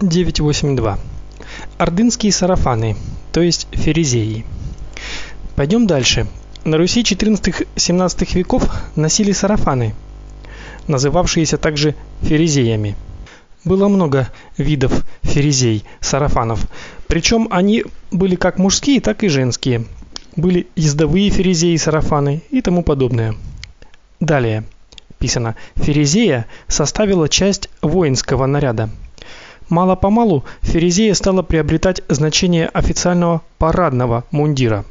982. Ордынские сарафаны, то есть ферезеи. Пойдем дальше. На Руси 14-17 веков носили сарафаны, называвшиеся также ферезеями. Было много видов ферезей, сарафанов, причем они были как мужские, так и женские. Были ездовые ферезеи, сарафаны и тому подобное. Далее писано: Ферезея составила часть воинского наряда. Мало-помалу ферезея стала приобретать значение официального парадного мундира.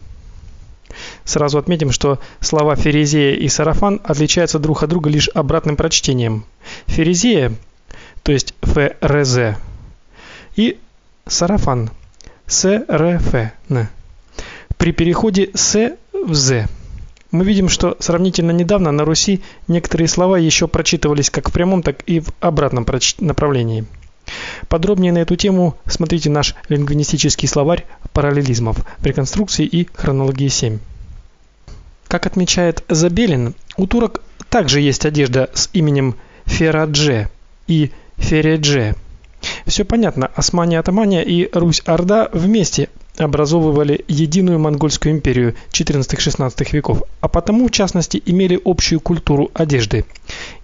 Сразу отметим, что слова ферезея и сарафан отличаются друг от друга лишь обратным прочтением. Ферезея, то есть ФРЗ, и сарафан СРФН. При переходе с в з мы видим, что сравнительно недавно на Руси некоторые слова еще прочитывались как в прямом, так и в обратном направлении. Подробнее на эту тему смотрите наш лингвистический словарь параллелизмов в реконструкции и хронологии 7. Как отмечает Забелин, у турок также есть одежда с именем Ферадже и Фередже. Все понятно, Османия-Атамания и Русь-Орда вместе образовывали единую монгольскую империю XIV-XVI веков, а потому в частности имели общую культуру одежды.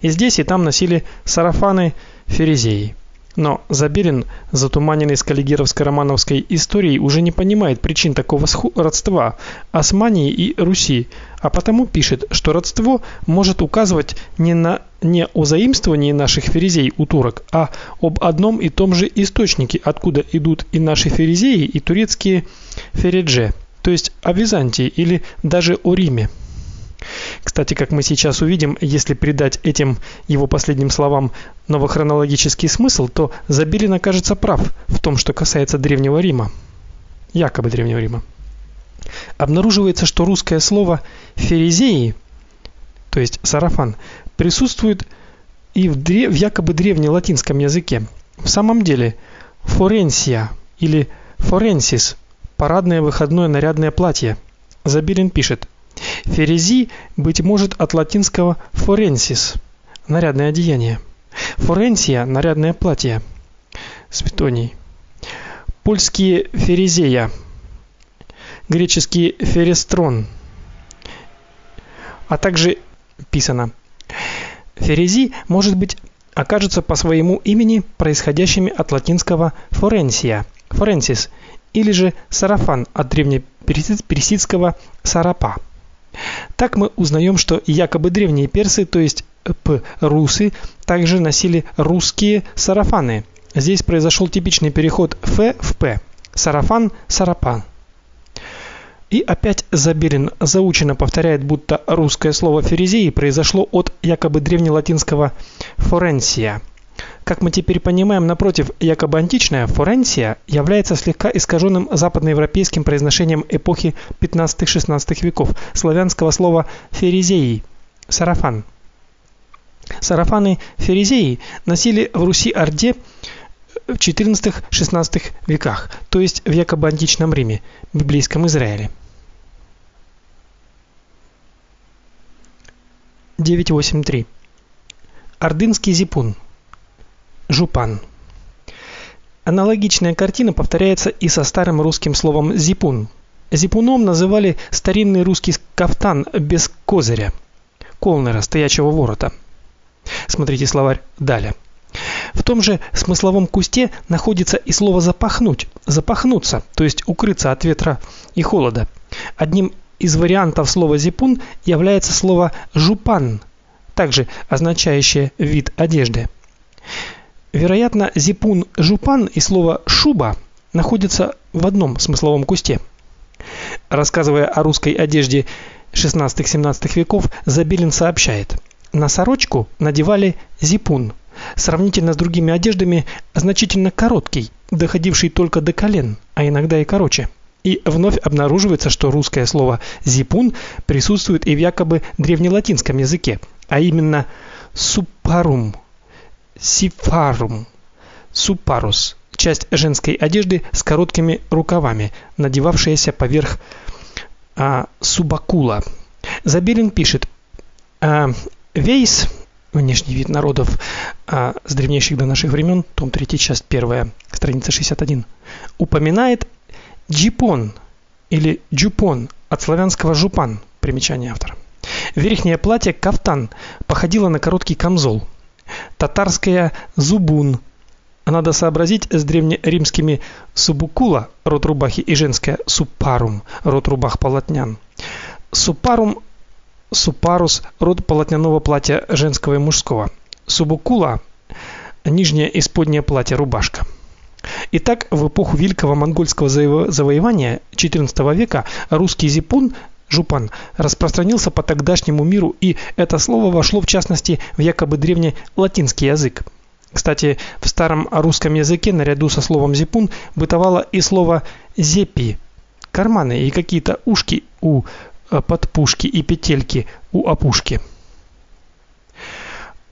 И здесь и там носили сарафаны ферезеи. Но Забелин, затуманенный скаллигеровско-романовской историей, уже не понимает причин такого родства Османии и Руси, а потому пишет, что родство может указывать не на не о заимствовании наших ферезей у турок, а об одном и том же источнике, откуда идут и наши ферезеи, и турецкие фередже, то есть о Византии или даже о Риме. Кстати, как мы сейчас увидим, если придать этим его последним словам новохронологический смысл, то Забелин окажется прав в том, что касается древнего Рима. Якобы древнего Рима. Обнаруживается, что русское слово ферезеи, то есть сарафан, присутствует и в, древ... в якобы древнелатинском языке. В самом деле, форенсия или форенсис парадное выходное нарядное платье. Забелин пишет: Ферези быть может от латинского forensis нарядное одеяние. Форенсия нарядное платье. Светоний. Польские ферезея. Греческий ферестрон. А также писано Ферези может быть окажется по своему имени происходящими от латинского forensia, forensis, или же сарафан от древнеперсидского сарапа. Так мы узнаем, что якобы древние персы, то есть п русы, также носили русские сарафаны. Здесь произошел типичный переход ф в п. Сарафан, сарапан. И опять Забелин заучено повторяет, будто русское слово ферезеи произошло от якобы древнелатинского форенсия – как мы теперь понимаем, напротив, якобы античная форенсия является слегка искаженным западноевропейским произношением эпохи 15-16 веков славянского слова ферезеи сарафан. Сарафаны ферезеи носили в Руси-Орде в 14-16 веках, то есть в якобы античном Риме, библейском Израиле. 983. Ордынский зипун жупан. Аналогичная картина повторяется и со старым русским словом зипун. Зипуном называли старинный русский кафтан без козыря, колнера, стоячего ворота. Смотрите словарь далее. В том же смысловом кусте находится и слово запахнуть, запахнуться, то есть укрыться от ветра и холода. Одним из вариантов слова зипун является слово жупан, также означающее вид одежды. Вероятно, зипун жупан и слово шуба находятся в одном смысловом кусте. Рассказывая о русской одежде 16-17 веков, Забелин сообщает: на сорочку надевали зипун, сравнительно с другими одеждами значительно короткий, доходивший только до колен, а иногда и короче. И вновь обнаруживается, что русское слово зипун присутствует и в якобы древнелатинском языке, а именно супарум сифарум, супарус часть женской одежды с короткими рукавами, надевавшаяся поверх а, субакула. Забелин пишет: а, Вейс Внешний вид народов а, с древнейших до наших времен, том 3, часть 1, страница 61, упоминает джипон или джупон от славянского жупан, примечание автора. Верхнее платье кафтан походило на короткий камзол. Татарское зубун. Надо сообразить с древнеримскими субукула род рубахи и женское супарум род рубах полотнян. Супарум супарус род полотняного платья женского и мужского. Субукула нижнее исподнее платье рубашка. Итак, в эпоху великого монгольского завоевания XIV века русский зипун жупан распространился по тогдашнему миру, и это слово вошло в частности в якобы древний латинский язык. Кстати, в старом русском языке наряду со словом зипун бытовало и слово зепи карманы и какие-то ушки у Э, подпушки и петельки у опушки.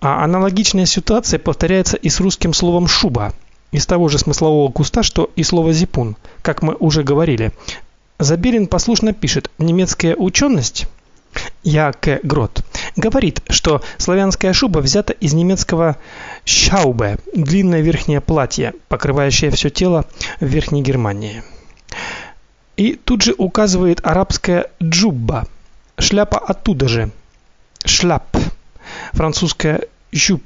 А аналогичная ситуация повторяется и с русским словом шуба, из того же смыслового куста, что и слово зипун, как мы уже говорили. Забелин послушно пишет: "Немецкая ученость Яке Грот говорит, что славянская шуба взята из немецкого шаубе, длинное верхнее платье, покрывающее все тело в Верхней Германии. И тут же указывает арабская джубба. Шляпа оттуда же. Шляп. Французская жюп.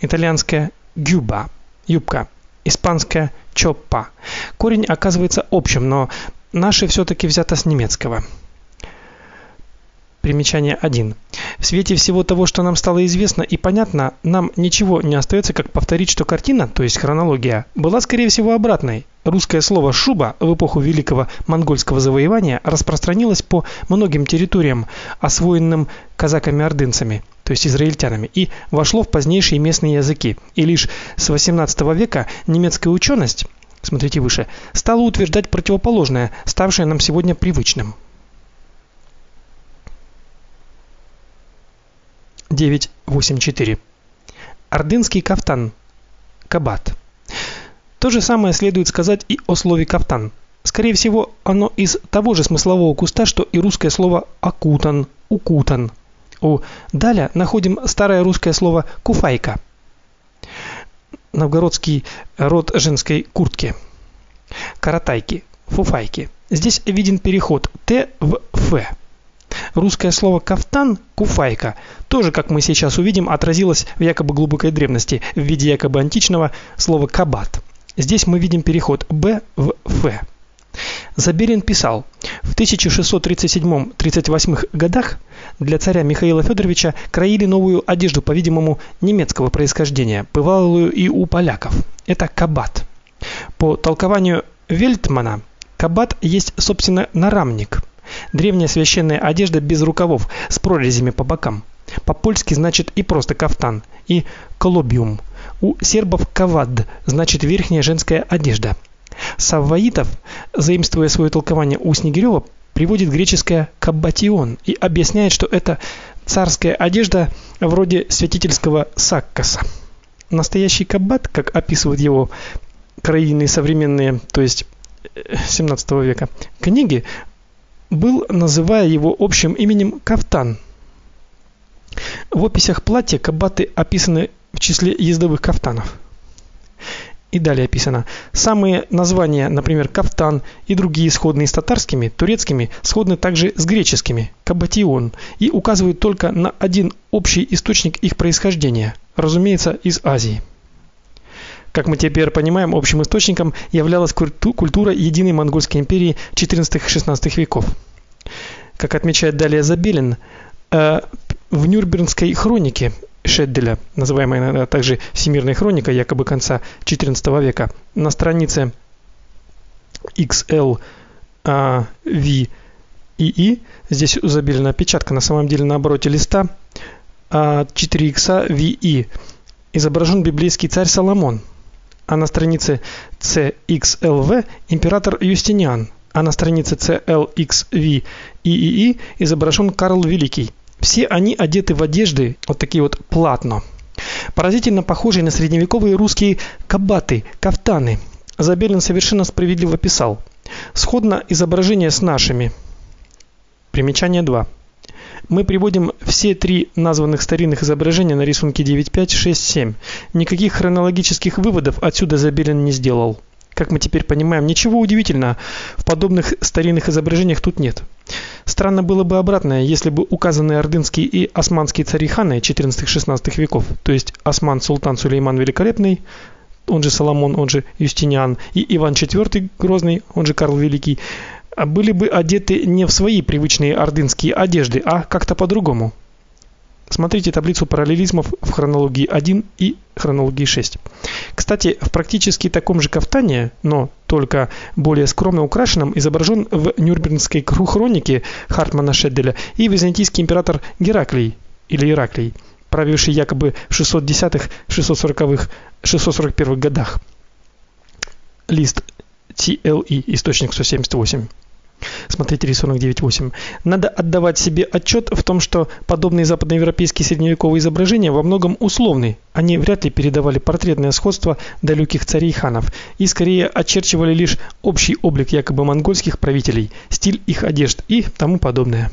Итальянская гюба. Юбка. Испанская чоппа. Корень оказывается общим, но наше все таки взято с немецкого. Примечание 1. В свете всего того, что нам стало известно и понятно, нам ничего не остается, как повторить, что картина, то есть хронология, была скорее всего обратной. Русское слово шуба в эпоху великого монгольского завоевания распространилось по многим территориям, освоенным казаками-ордынцами, то есть израильтянами, и вошло в позднейшие местные языки. И лишь с XVIII века немецкая ученость, смотрите выше, стала утверждать противоположное, ставшее нам сегодня привычным. 984. Ордынский кафтан. Кабат. То же самое следует сказать и о слове кафтан. Скорее всего, оно из того же смыслового куста, что и русское слово окутан, укутан. У даля находим старое русское слово куфайка. Новгородский род женской куртки. Каратайки, фуфайки. Здесь виден переход т в ф. Русское слово кафтан, куфайка, тоже, как мы сейчас увидим, отразилось в якобы глубокой древности в виде якобы античного слова кабат. Здесь мы видим переход б в ф. Заберин писал: в 1637-38 годах для царя Михаила Федоровича краили новую одежду, по-видимому, немецкого происхождения, бывалую и у поляков. Это кабат. По толкованию Вельтмана, кабат есть, собственно, нарамник. Древняя священная одежда без рукавов, с прорезями по бокам. По-польски значит и просто кафтан, и колобиум. У сербов кавад значит верхняя женская одежда. Савваитов, заимствуя свое толкование у Снегирева, приводит греческое каббатион и объясняет, что это царская одежда вроде святительского саккаса. Настоящий каббат, как описывают его краины современные, то есть 17 э, века, книги, был, называя его общим именем кафтан. В описях платья кабаты описаны в числе ездовых кафтанов. И далее описано: самые названия, например, кафтан и другие сходные с татарскими, турецкими, сходны также с греческими кабатион и указывают только на один общий источник их происхождения, разумеется, из Азии. Как мы теперь понимаем, общим источником являлась культура единой монгольской империи XIV-XVI веков. Как отмечает далее Забелин, э, в Нюрнбергской хронике Шедделя, называемой иногда также Всемирной хроникой якобы конца XIV века, на странице XL а, V и здесь у Забелина опечатка, на самом деле на обороте листа 4X VI изображен библейский царь Соломон. А на странице CXLV император Юстиниан, а на странице CLXV ИИИ изображен Карл Великий. Все они одеты в одежды вот такие вот платно. Поразительно похожие на средневековые русские кабаты, кафтаны. Забелин совершенно справедливо писал: "Сходно изображение с нашими". Примечание 2. Мы приводим все три названных старинных изображения на рисунке 9.5.6.7. Никаких хронологических выводов отсюда Забелин не сделал. Как мы теперь понимаем, ничего удивительного в подобных старинных изображениях тут нет. Странно было бы обратное, если бы указанные ордынские и османские цари-ханы 14-16 веков, то есть Осман султан Сулейман Великолепный, он же Соломон, он же Юстиниан, и Иван IV Грозный, он же Карл Великий, были бы одеты не в свои привычные ордынские одежды, а как-то по-другому. Смотрите таблицу параллелизмов в хронологии 1 и хронологии 6. Кстати, в практически таком же кафтане, но только более скромно украшенном, изображен в Нюрнбергской хронике Хартмана Шедделя и византийский император Гераклий или Ираклий, правивший якобы в 610-х, 640-х, 641 годах. Лист TLE, источник 178. Смотрите рисунок 9.8. Надо отдавать себе отчет в том, что подобные западноевропейские средневековые изображения во многом условны. Они вряд ли передавали портретное сходство далеких царей ханов и скорее очерчивали лишь общий облик якобы монгольских правителей, стиль их одежд и тому подобное.